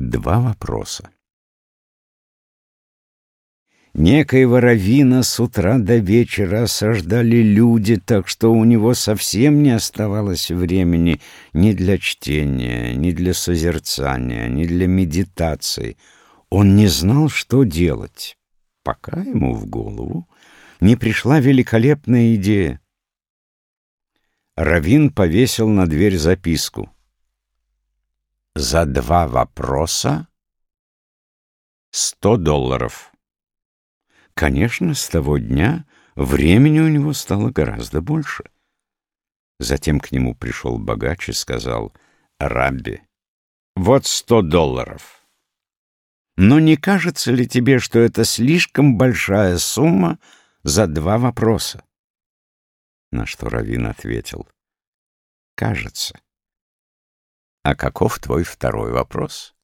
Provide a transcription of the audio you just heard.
Два вопроса. Некоего Равина с утра до вечера осаждали люди, так что у него совсем не оставалось времени ни для чтения, ни для созерцания, ни для медитации. Он не знал, что делать, пока ему в голову не пришла великолепная идея. Равин повесил на дверь записку — за два вопроса сто долларов. Конечно, с того дня времени у него стало гораздо больше. Затем к нему пришел богач и сказал, «Рабби, вот сто долларов. Но не кажется ли тебе, что это слишком большая сумма за два вопроса?» На что Равин ответил, «Кажется». А каков твой второй вопрос?